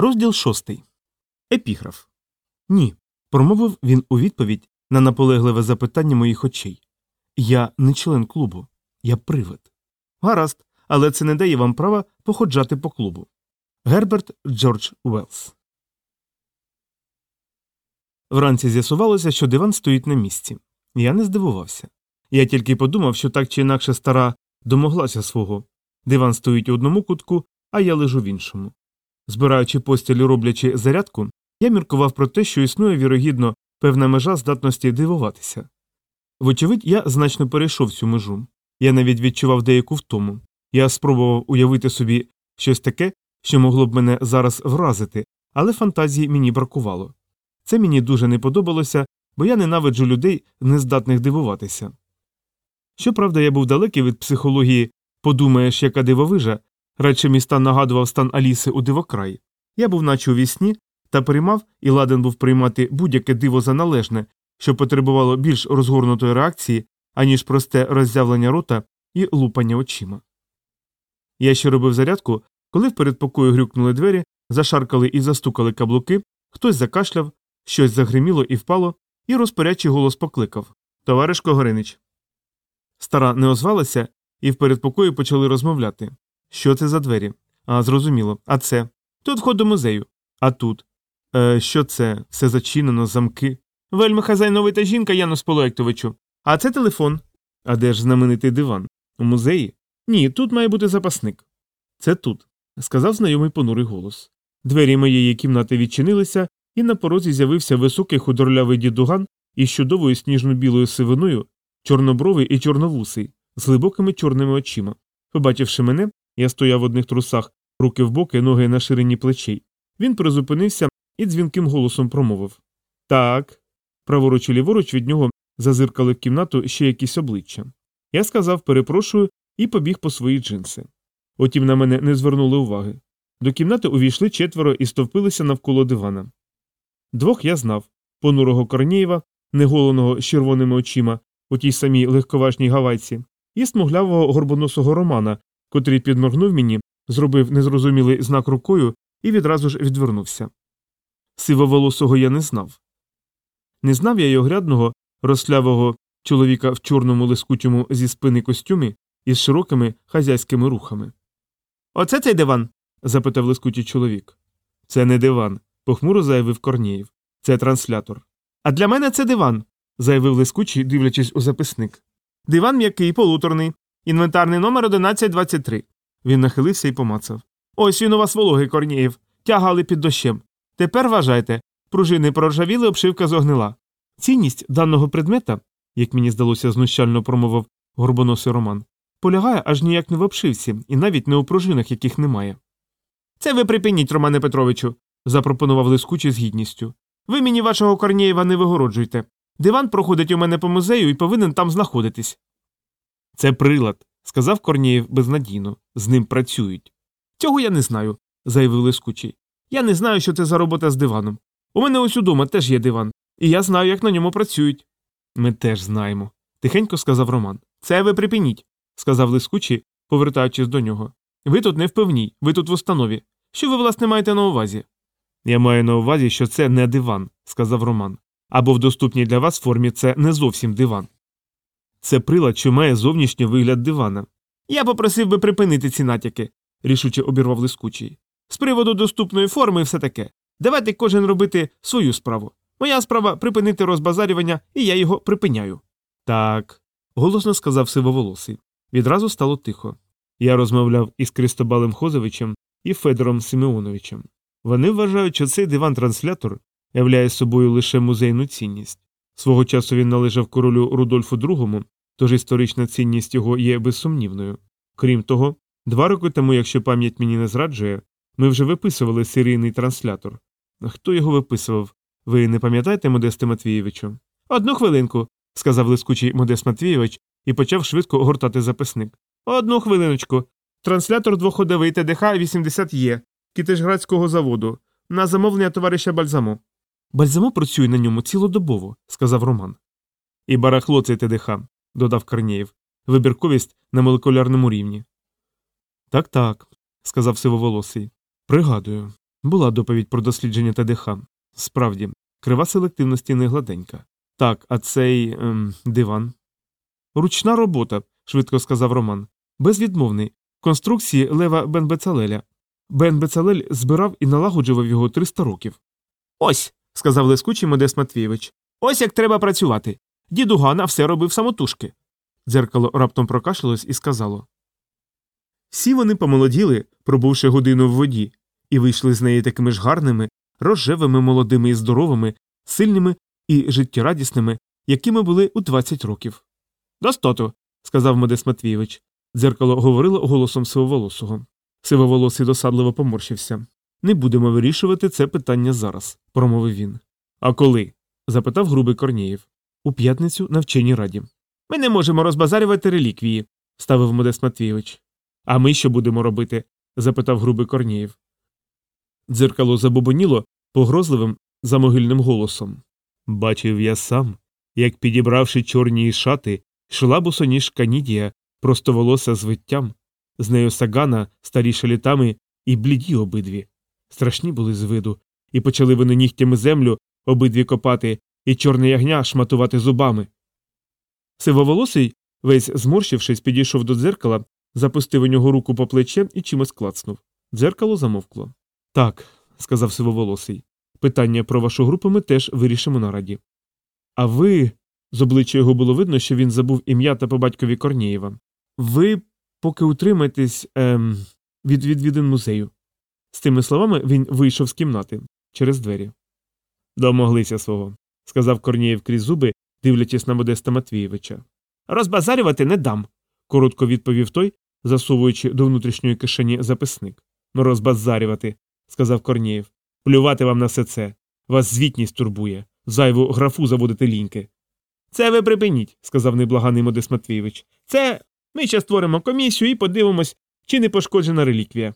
Розділ шостий. Епіграф. Ні. промовив він у відповідь на наполегливе запитання моїх очей. Я не член клубу, я привид. Гаразд, але це не дає вам права походжати по клубу. Герберт Джордж Уеллс. Вранці з'ясувалося, що диван стоїть на місці. Я не здивувався. Я тільки подумав, що так чи інакше стара домоглася свого. Диван стоїть у одному кутку, а я лежу в іншому. Збираючи постіль і роблячи зарядку, я міркував про те, що існує вірогідно певна межа здатності дивуватися. Вочевидь, я значно перейшов цю межу. Я навіть відчував деяку втому. Я спробував уявити собі щось таке, що могло б мене зараз вразити, але фантазії мені бракувало. Це мені дуже не подобалося, бо я ненавиджу людей, нездатних дивуватися. Щоправда, я був далекий від психології подумаєш, яка дивовижа, радше мій стан нагадував стан Аліси у дивокраї. Я був наче у вісні та приймав і ладен був приймати будь-яке диво за належне, що потребувало більш розгорнутої реакції, аніж просте роззявлення рота і лупання очима. Я ще робив зарядку, коли в передпокою грюкнули двері, зашаркали і застукали каблуки, хтось закашляв, щось загриміло і впало, і розпорядчий голос покликав Товариш Когоринич. Стара не озвалася, і в передпокої почали розмовляти. Що це за двері? А, зрозуміло. А це? Тут вход до музею. А тут. Е, Що це? Все зачинено, замки. Вельми хазяйновита жінка, Янус Полуектовичу. А це телефон. А де ж знаменитий диван? У музеї? Ні, тут має бути запасник. Це тут, сказав знайомий понурий голос. Двері моєї кімнати відчинилися, і на порозі з'явився високий худорлявий дідуган із чудовою сніжно-білою сивиною, чорнобровий і чорновусий, з глибокими чорними очима. Побачивши мене, я стояв в одних трусах, руки в боки, ноги на ширині плечей. Він призупинився і дзвінким голосом промовив Так. Праворуч і ліворуч від нього зазиркали в кімнату ще якісь обличчя. Я сказав перепрошую і побіг по свої джинси. Утім, на мене не звернули уваги. До кімнати увійшли четверо і стовпилися навколо дивана. Двох я знав понурого Корнієва, неголеного з червоними очима у тій самій легковажній гавайці, і смуглявого горбоносого романа, котрий підморгнув мені, зробив незрозумілий знак рукою і відразу ж відвернувся. Сивоволосого я не знав. Не знав я й огрядного, розслявого чоловіка в чорному лискутьому зі спини костюмі із широкими хазяйськими рухами. Оце цей диван? запитав лискутій чоловік. Це не диван, похмуро заявив Корнієв. Це транслятор. А для мене це диван, заявив лискучий, дивлячись у записник. Диван м'який, полуторний, інвентарний номер 1123. Він нахилився і помацав. Ось він у вас вологий, Корнієв. Тягали під дощем. Тепер вважайте, пружини проржавіли, обшивка зогнила. Цінність даного предмета, як мені здалося, знущально промовив горбоносий Роман, полягає аж ніяк не в обшивці, і навіть не у пружинах, яких немає. Це ви припиніть, Романе Петровичу, запропонував лискучий з гідністю. Ви мені вашого Корнієва не вигороджуйте. Диван проходить у мене по музею і повинен там знаходитись. Це прилад, сказав Корнієв безнадійно. З ним працюють. Цього я не знаю, заявив лискучий. Я не знаю, що це за робота з диваном. У мене ось удома теж є диван, і я знаю, як на ньому працюють. Ми теж знаємо, тихенько сказав Роман. Це ви припиніть, сказав лискучий, повертаючись до нього. Ви тут не в певній, ви тут в установі. Що ви, власне, маєте на увазі? Я маю на увазі, що це не диван, сказав Роман. Або в доступній для вас формі це не зовсім диван. Це прилад, що має зовнішній вигляд дивана. Я попросив би припинити ці натяки, рішуче обірвав лискучий. З приводу доступної форми все таке. Давайте кожен робити свою справу. Моя справа припинити розбазарювання, і я його припиняю. Так, голосно сказав сивоволосий. Відразу стало тихо. Я розмовляв із Кристобалем Хозовичем і Федором Симеоновичем. Вони вважають, що цей диван-транслятор являє собою лише музейну цінність. Свого часу він належав королю Рудольфу II, тож історична цінність його є безсумнівною. Крім того, два роки тому, якщо пам'ять мені не зраджує, ми вже виписували серійний транслятор. Хто його виписував? Ви не пам'ятаєте, Модесте Матвійовичу? Одну хвилинку, сказав лискучий Модест Матвійович і почав швидко огортати записник. Одну хвилиночку. Транслятор двоходовий ТДХ 80 є Китежградського заводу на замовлення товариша Бальзамо. Бальзамо працює на ньому цілодобово, сказав Роман. І барахло цей ТДХ, додав Корнєєв. Вибірковість на молекулярному рівні. Так, так, сказав сивоволосий. Пригадую. Була доповідь про дослідження ТДХ. Справді, крива селективності не гладенька. Так, а цей ем, диван. Ручна робота, швидко сказав Роман. Безвідмовний. Конструкції Лева Бен Бецалеля. Бен Бецалель збирав і налагоджував його 300 років. Ось, сказав лискучий Модест Матвійович. Ось як треба працювати. Діду Гана все робив самотужки. Дзеркало раптом прокашлялось і сказало. Всі вони помолоділи, пробувши годину в воді, і вийшли з неї такими ж гарними, рожевими, молодими і здоровими, сильними і життєрадісними, якими були у 20 років. Достоту, сказав Модест Матвійович. Дзеркало говорило голосом сивоволосого. Сивоволосий досадливо поморщився. Не будемо вирішувати це питання зараз, промовив він. А коли? запитав грубий Корнієв. У п'ятницю на вченій раді. Ми не можемо розбазарювати реліквії, ставив Модест Матвійович. А ми що будемо робити? запитав грубий Корнієв. Дзеркало забобоніло погрозливим замогильним голосом. Бачив я сам, як, підібравши чорні шати, йшла босоніж Канідія, простоволоса з виттям, з нею сагана, старіша літами, і бліді обидві. Страшні були з виду, і почали вони нігтями землю обидві копати, і чорне ягня шматувати зубами. Сивоволосий, весь зморщившись, підійшов до дзеркала, запустив у нього руку по плече і чимось клацнув. Дзеркало замовкло. Так, сказав сивоволосий. Питання про вашу групу ми теж вирішимо на раді. А ви. З обличчя його було видно, що він забув ім'я та по батькові Корнієва. Ви поки утримаєтесь ем, від відвідин музею. З тими словами він вийшов з кімнати через двері. Домоглися свого, сказав Корнієв крізь зуби, дивлячись на Модеста Матвійовича. Розбазарювати не дам, коротко відповів той, засовуючи до внутрішньої кишені записник. Ну, розбазарювати, сказав Корнієв. Плювати вам на все це. Вас звітність турбує, зайву графу заводити ліньки. Це ви припиніть, сказав неблаганий Модест Матвійович. Це ми ще створимо комісію і подивимось, чи не пошкоджена реліквія.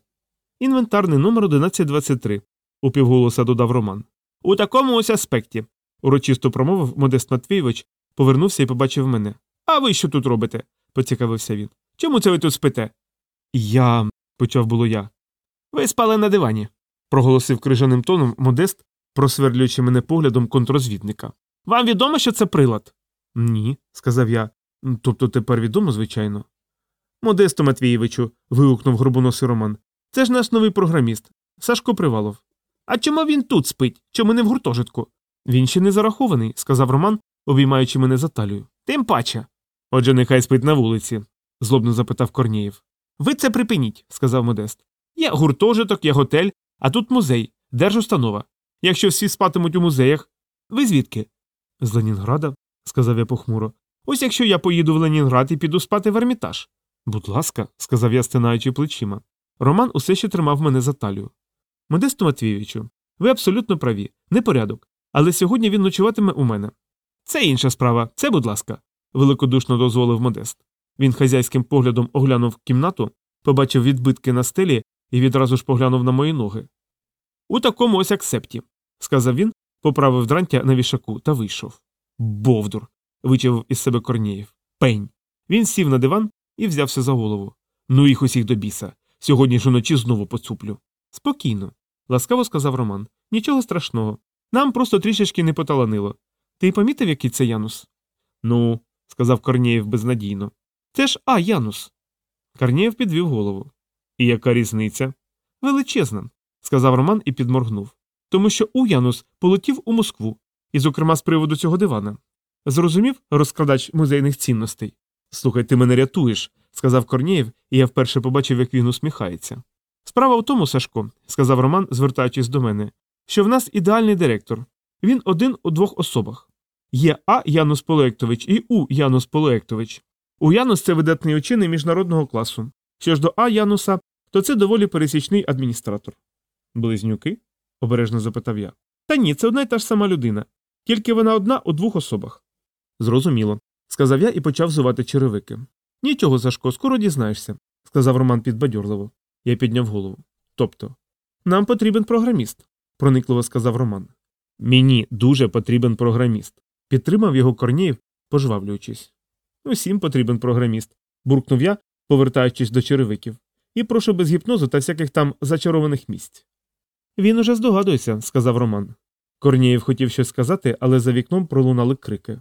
Інвентарний номер 1123, упівголоса додав Роман. У такому ось аспекті, урочисто промовив Модест Матвійович, повернувся і побачив мене. А ви що тут робите? поцікавився він. Чому це ви тут спите? Я. почав було я. Ви спали на дивані, проголосив крижаним тоном Модест, просверлюючи мене поглядом контрозвідника. Вам відомо, що це прилад? Ні, сказав я. Тобто тепер відомо, звичайно. Модесто Матвійовичу. вигукнув грубоносий Роман. Це ж наш новий програміст, Сашко Привалов. А чому він тут спить? Чому не в гуртожитку? Він ще не зарахований, сказав Роман, обіймаючи мене за талію. Тим паче. Отже, нехай спить на вулиці, злобно запитав Корнієв. Ви це припиніть, сказав Модест. Є гуртожиток, є готель, а тут музей, держустанова. Якщо всі спатимуть у музеях. Ви звідки? З Ленінграда, сказав я похмуро. Ось якщо я поїду в Ленінград і піду спати в Ермітаж. Будь ласка, сказав я, стинаючи плечима. Роман усе ще тримав мене за талію. Модесту Матвійовичу, ви абсолютно праві, непорядок. Але сьогодні він ночуватиме у мене. Це інша справа, це, будь ласка, великодушно дозволив Модест. Він хазяйським поглядом оглянув кімнату, побачив відбитки на стелі і відразу ж поглянув на мої ноги. У такому ось аксепті, сказав він, поправив дрантя на вішаку та вийшов. Бовдур. вичавив із себе Корнієв. Пень. Він сів на диван і взявся за голову. Ну їх усіх до біса. Сьогодні ж уночі знову поцуплю. Спокійно, ласкаво сказав Роман. Нічого страшного. Нам просто трішечки не поталанило. Ти помітив, який це Янус? Ну, сказав Корнієв безнадійно. Це ж А Янус. Корнієв підвів голову. І яка різниця? Величезна, сказав Роман і підморгнув. Тому що У Янус полетів у Москву, і, зокрема, з приводу цього дивана. Зрозумів розкрадач музейних цінностей? Слухай, ти мене рятуєш, сказав Корнієв, і я вперше побачив, як він усміхається. Справа в тому, Сашко, сказав Роман, звертаючись до мене, що в нас ідеальний директор. Він один у двох особах. Є А. Янус Полектович і У. Янус Полектович. У Янус це видатний учений міжнародного класу. Що ж до А. Януса, то це доволі пересічний адміністратор. Близнюки? обережно запитав я. Та ні, це одна й та ж сама людина. Тільки вона одна у двох особах. Зрозуміло, сказав я і почав зувати черевики. Нічого, Сашко, скоро дізнаєшся, сказав Роман підбадьорливо. Я підняв голову. Тобто, нам потрібен програміст, проникливо сказав Роман. Мені дуже потрібен програміст. Підтримав його Корнієв, пожвавлюючись. Усім потрібен програміст, буркнув я, повертаючись до черевиків. І прошу без гіпнозу та всяких там зачарованих місць. Він уже здогадується, сказав Роман. Корнієв хотів щось сказати, але за вікном пролунали крики.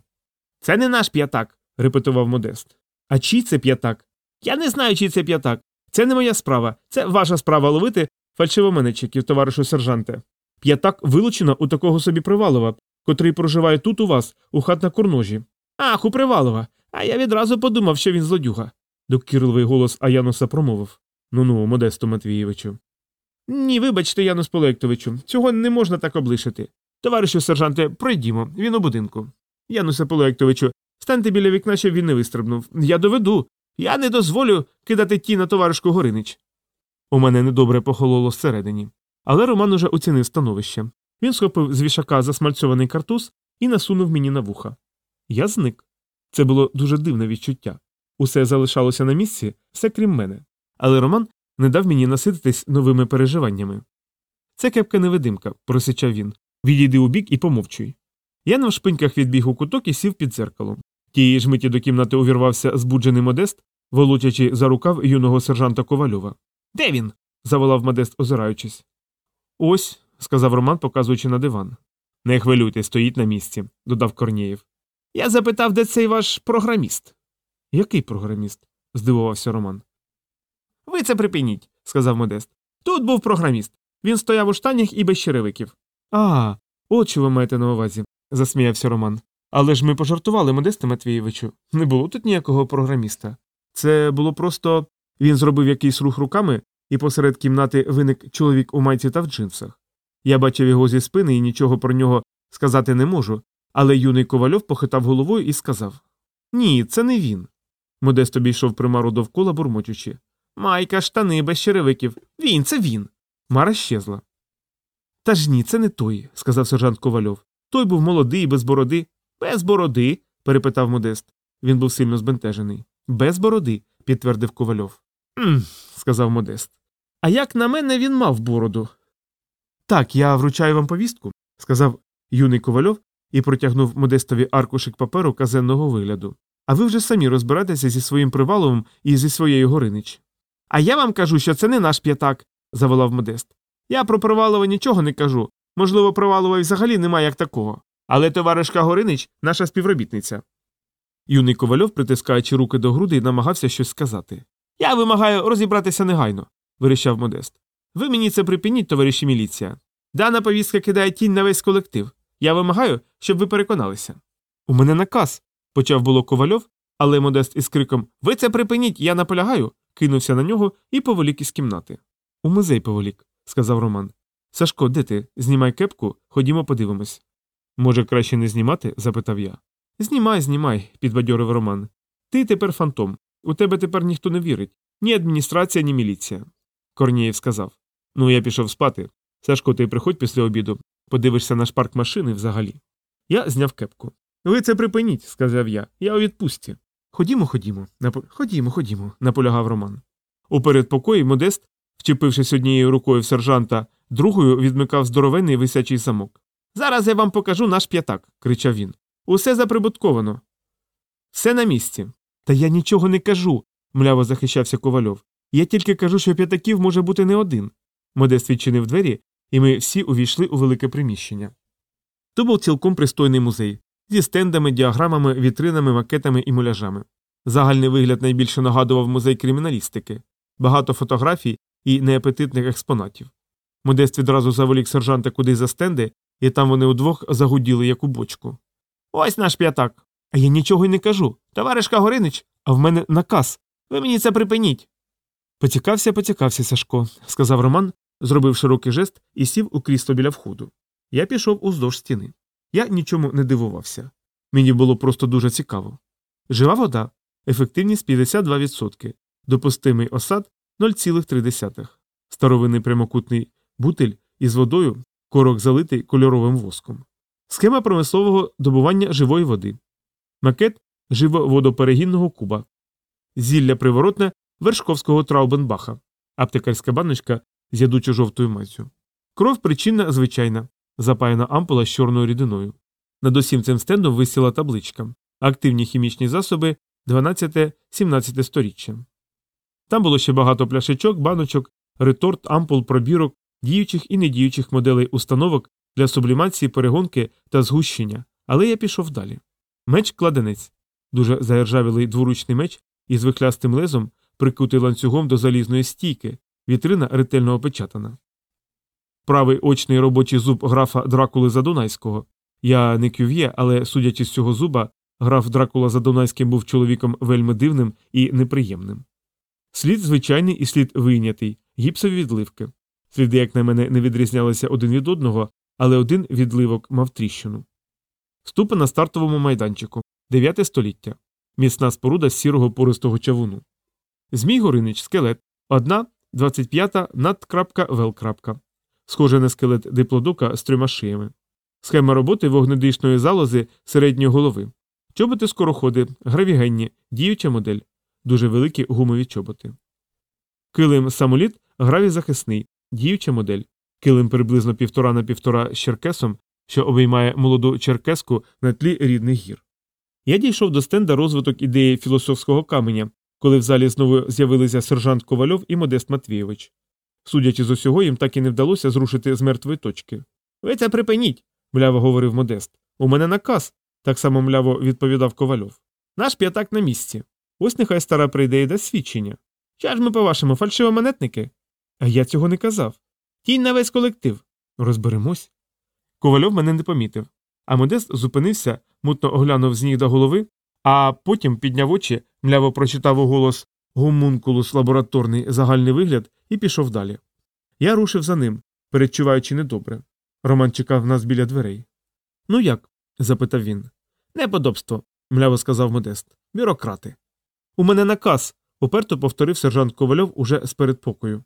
Це не наш п'ятак, репетував Модест. А чий це п'ятак? Я не знаю, чий це п'ятак. Це не моя справа. Це ваша справа ловити фальшивоменечиків, товаришу сержанте. П'ятак вилучено у такого собі Привалова, котрий проживає тут у вас, у хат на Курножі. Ах, у Привалова. А я відразу подумав, що він злодюга. Докірливий голос Аянуса промовив. Ну ну, Модесту Матвієвичу. Ні, вибачте, Янус Полектовичу, цього не можна так облишити. Товаришу сержанте, пройдімо, він у будинку. Янусе Полектовичу, станьте біля вікна, щоб він не вистрибнув. Я доведу. Я не дозволю кидати ті на товаришку Горинич. У мене недобре похололо всередині. Але Роман уже оцінив становище. Він схопив з вішака засмальцьований картуз і насунув мені на вуха. Я зник. Це було дуже дивне відчуття. Усе залишалося на місці, все крім мене. Але Роман не дав мені насититись новими переживаннями. Це кепка невидимка, просичав він. Відійди у бік і помовчуй. Я на вшпиньках відбіг у куток і сів під дзеркалом. Тієї ж миті до кімнати увірвався збуджений Модест, волочачи за рукав юного сержанта Ковальова. Де він? заволав Модест, озираючись. Ось, сказав Роман, показуючи на диван. Не хвилюйте, стоїть на місці, додав Корнієв. Я запитав, де цей ваш програміст. Який програміст? здивувався Роман. Ви це припиніть, сказав Модест. Тут був програміст. Він стояв у штанях і без черевиків. А, от що ви маєте на увазі, засміявся Роман. Але ж ми пожартували, Модесте Матвієвичу. Не було тут ніякого програміста. Це було просто він зробив якийсь рух руками, і посеред кімнати виник чоловік у майці та в джинсах. Я бачив його зі спини і нічого про нього сказати не можу, але юний ковальов похитав головою і сказав Ні, це не він. Модест обійшов примару довкола, бурмочучи. Майка, штани без черевиків. Він, це він. Мара щезла. Та ж ні, це не той, сказав сержант Ковальов. Той був молодий, без бороди. Без бороди? перепитав Модест. Він був сильно збентежений. Без бороди, підтвердив Ковальов. «Мм», – сказав Модест. А як на мене він мав бороду? Так, я вручаю вам повістку, сказав юний Ковальов і протягнув Модестові аркушик паперу казенного вигляду. А ви вже самі розбиратеся зі своїм приваловим і зі своєю Горинич. А я вам кажу, що це не наш п'ятак, заволав Модест. Я про Привалова нічого не кажу. Можливо, Привалова й взагалі немає як такого. Але товаришка Горинич наша співробітниця. Юний ковальов, притискаючи руки до груди, намагався щось сказати. Я вимагаю розібратися негайно, вирішав Модест. Ви мені це припиніть, товариші міліція. Дана повістка кидає тінь на весь колектив. Я вимагаю, щоб ви переконалися. У мене наказ, почав було ковальов, але Модест із криком Ви це припиніть, я наполягаю, кинувся на нього і поволік із кімнати. У музей поволік, сказав Роман. Сашко, де ти? Знімай кепку, ходімо подивимось. Може, краще не знімати? запитав я. Знімай, знімай, підбадьорив Роман. Ти тепер фантом. У тебе тепер ніхто не вірить. Ні адміністрація, ні міліція. Корнієв сказав. Ну, я пішов спати. Сашко, ти приходь після обіду, подивишся наш парк машини взагалі. Я зняв кепку. Ви це припиніть, сказав я. Я у відпустці. Ходімо, ходімо, напо... ходімо, ходімо, наполягав Роман. У передпокої Модест, вчепившись однією рукою в сержанта, другою відмикав здоровенний висячий замок. Зараз я вам покажу наш п'ятак, кричав він. Усе заприбутковано. Все на місці. Та я нічого не кажу, мляво захищався ковальов. Я тільки кажу, що п'ятаків може бути не один. Модест відчинив двері, і ми всі увійшли у велике приміщення. То був цілком пристойний музей зі стендами, діаграмами, вітринами, макетами і муляжами. Загальний вигляд найбільше нагадував музей криміналістики, багато фотографій і неапетитних експонатів. Модест відразу заволік сержанта кудись за стенди, і там вони удвох загуділи, як у бочку. Ось наш п'ятак. А я нічого й не кажу. Товаришка Горинич, а в мене наказ. Ви мені це припиніть. Поцікався, поцікався, Сашко, сказав Роман, зробив широкий жест і сів у крісло біля входу. Я пішов уздовж стіни. Я нічому не дивувався. Мені було просто дуже цікаво. Жива вода, ефективність 52%, допустимий осад 0,3. Старовинний прямокутний бутиль із водою, корок залитий кольоровим воском. Схема промислового добування живої води. Макет живоводоперегінного куба. Зілля приворотне вершковського траубенбаха. Аптекарська баночка з ядучо жовтою мазю. Кров причинна звичайна, запаяна ампула з чорною рідиною. Над усім цим стендом висіла табличка. Активні хімічні засоби 12-17 сторіччя. Там було ще багато пляшечок, баночок, реторт, ампул, пробірок, діючих і недіючих моделей установок для сублімації, перегонки та згущення, але я пішов далі. Меч кладенець, дуже заіржавілий дворучний меч із вихлястим лезом, прикутий ланцюгом до залізної стійки, вітрина ретельно опечатана. Правий очний робочий зуб графа Дракули Задунайського. Я не кюв'є, але, судячи з цього зуба, граф Дракула Задунайський був чоловіком вельми дивним і неприємним. Слід звичайний і слід вийнятий, гіпсові відливки. Сліди, як на мене, не відрізнялися один від одного, але один відливок мав тріщину. Ступи на стартовому майданчику, 9 століття. Міцна споруда з сірого пористого чавуну. Змій Горинич, скелет, одна, 25 над.вел. Схоже на скелет диплодока з трьома шиями. Схема роботи вогнедишної залози середньої голови. Чоботи скороходи, гравігенні, діюча модель, дуже великі гумові чоботи. Килим самоліт гравій захисний, діюча модель. Килим приблизно півтора на півтора з черкесом, що обіймає молоду черкеску на тлі рідних гір. Я дійшов до стенда розвиток ідеї філософського каменя, коли в залі знову з'явилися сержант Ковальов і Модест Матвійович. Судячи з усього, їм так і не вдалося зрушити з мертвої точки. Ви це припиніть, мляво говорив Модест. У мене наказ, так само мляво відповідав Ковальов. Наш п'ятак на місці. Ось нехай стара прийде і дасть свідчення. Ча ж ми, по-вашому, фальшивомонетники? А я цього не казав. Тінь на весь колектив. Розберемось. Ковальов мене не помітив. А Модест зупинився, мутно оглянув з ніг до голови, а потім підняв очі, мляво прочитав у голос гомункулус лабораторний загальний вигляд і пішов далі. Я рушив за ним, передчуваючи недобре. Роман чекав нас біля дверей. Ну як? запитав він. Неподобство, мляво сказав Модест. Бюрократи. У мене наказ, уперто повторив сержант Ковальов уже з передпокою.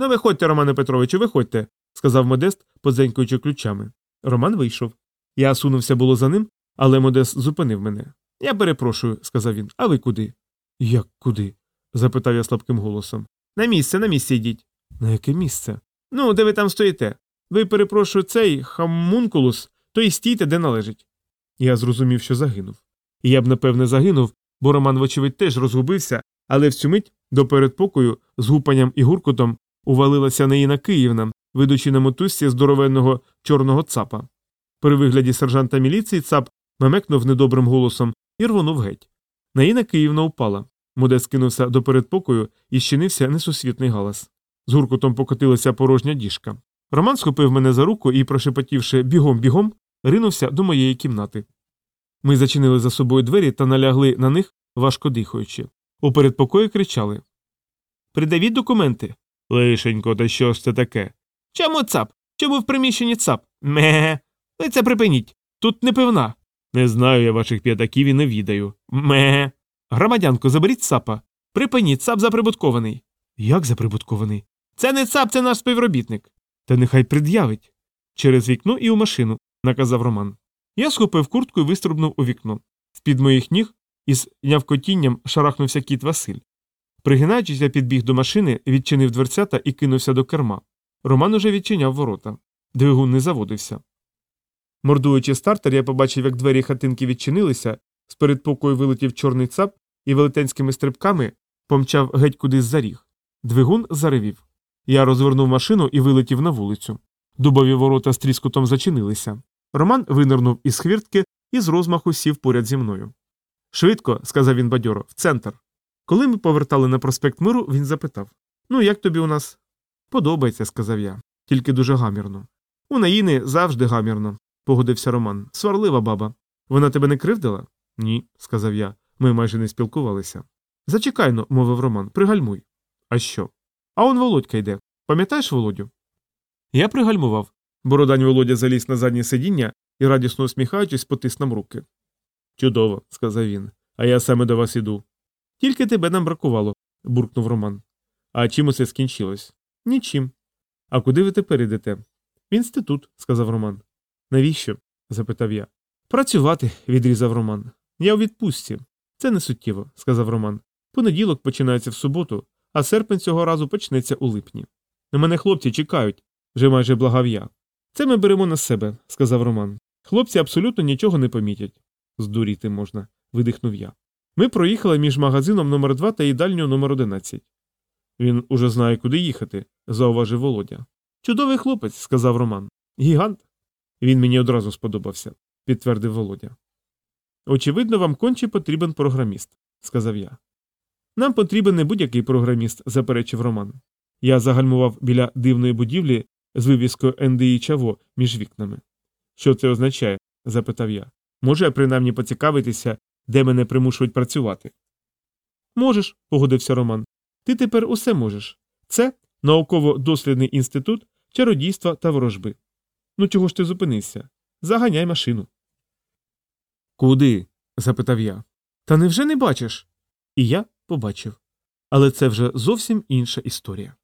Ну, виходьте, Романе Петровичу, виходьте, сказав Модест, подзенькуючи ключами. Роман вийшов. Я сунувся було за ним, але Модест зупинив мене. Я перепрошую, сказав він. А ви куди? Як куди? запитав я слабким голосом. На місце, на місце йдіть. На яке місце? Ну, де ви там стоїте? Ви, перепрошую, цей хамункулус, то й стійте, де належить. Я зрозумів, що загинув. І я б, напевне, загинув, бо Роман, вочевидь, теж розгубився, але в цю мить до передпокою з гупанням і гуркотом увалилася Наїна Київна, ведучи на мотузці здоровенного чорного цапа. При вигляді сержанта міліції цап мемекнув недобрим голосом і рвонув геть. Наїна Київна упала. Модест кинувся до передпокою і щинився несусвітний галас. З гуркотом покотилася порожня діжка. Роман схопив мене за руку і, прошепотівши бігом бігом, ринувся до моєї кімнати. Ми зачинили за собою двері та налягли на них, важко дихаючи. У передпокої кричали Придавіть документи. Лишенько, та що ж це таке? Чому цап? Чому в приміщенні цап? Ме. Ви це припиніть. Тут не пивна. Не знаю я ваших п'ятаків і не відаю. Ме. Громадянко, заберіть цапа. Припиніть, цап заприбуткований. Як заприбуткований? Це не цап, це наш співробітник. Та нехай пред'явить. Через вікно і у машину, наказав Роман. Я схопив куртку і виструбнув у вікно. З під моїх ніг із нявкотінням шарахнувся кіт Василь. Пригинаючись, я підбіг до машини, відчинив дверцята і кинувся до керма. Роман уже відчиняв ворота. Двигун не заводився. Мордуючи стартер, я побачив, як двері хатинки відчинилися, з передпокою вилетів чорний цап і велетенськими стрибками помчав геть кудись за ріг. Двигун заревів. Я розвернув машину і вилетів на вулицю. Дубові ворота з тріскотом зачинилися. Роман винирнув із хвіртки і з розмаху сів поряд зі мною. Швидко, сказав він бадьоро, в центр. Коли ми повертали на проспект Миру, він запитав Ну, як тобі у нас? Подобається, сказав я, тільки дуже гамірно. У Наїни завжди гамірно, погодився Роман. Сварлива баба. Вона тебе не кривдила? Ні, сказав я. Ми майже не спілкувалися. Зачекайно, мовив Роман, пригальмуй. А що? А он Володька йде. Пам'ятаєш Володю? Я пригальмував. Бородань Володя заліз на заднє сидіння і, радісно усміхаючись, потис нам руки. Чудово, сказав він. А я саме до вас іду. Тільки тебе нам бракувало, буркнув Роман. А чим усе скінчилось? Нічим. А куди ви тепер йдете? В інститут, сказав Роман. Навіщо? запитав я. Працювати, відрізав Роман. Я у відпустці. Це не суттєво, сказав Роман. Понеділок починається в суботу, а серпень цього разу почнеться у липні. На мене хлопці чекають, вже майже благав я. Це ми беремо на себе, сказав Роман. Хлопці абсолютно нічого не помітять. Здуріти можна, видихнув я. Ми проїхали між магазином номер 2 та їдальнею номер 11 Він уже знає, куди їхати, зауважив Володя. Чудовий хлопець, сказав Роман. Гігант. Він мені одразу сподобався, підтвердив Володя. Очевидно, вам конче потрібен програміст, сказав я. Нам потрібен не будь-який програміст, заперечив Роман. Я загальмував біля дивної будівлі з вивіскою НДІ Чаво між вікнами. Що це означає? запитав я. Може, принаймні поцікавитися, де мене примушують працювати? Можеш, погодився Роман. Ти тепер усе можеш. Це науково-дослідний інститут чародійства та ворожби. Ну чого ж ти зупинився? Заганяй машину. Куди? запитав я. Та невже не бачиш? І я побачив. Але це вже зовсім інша історія.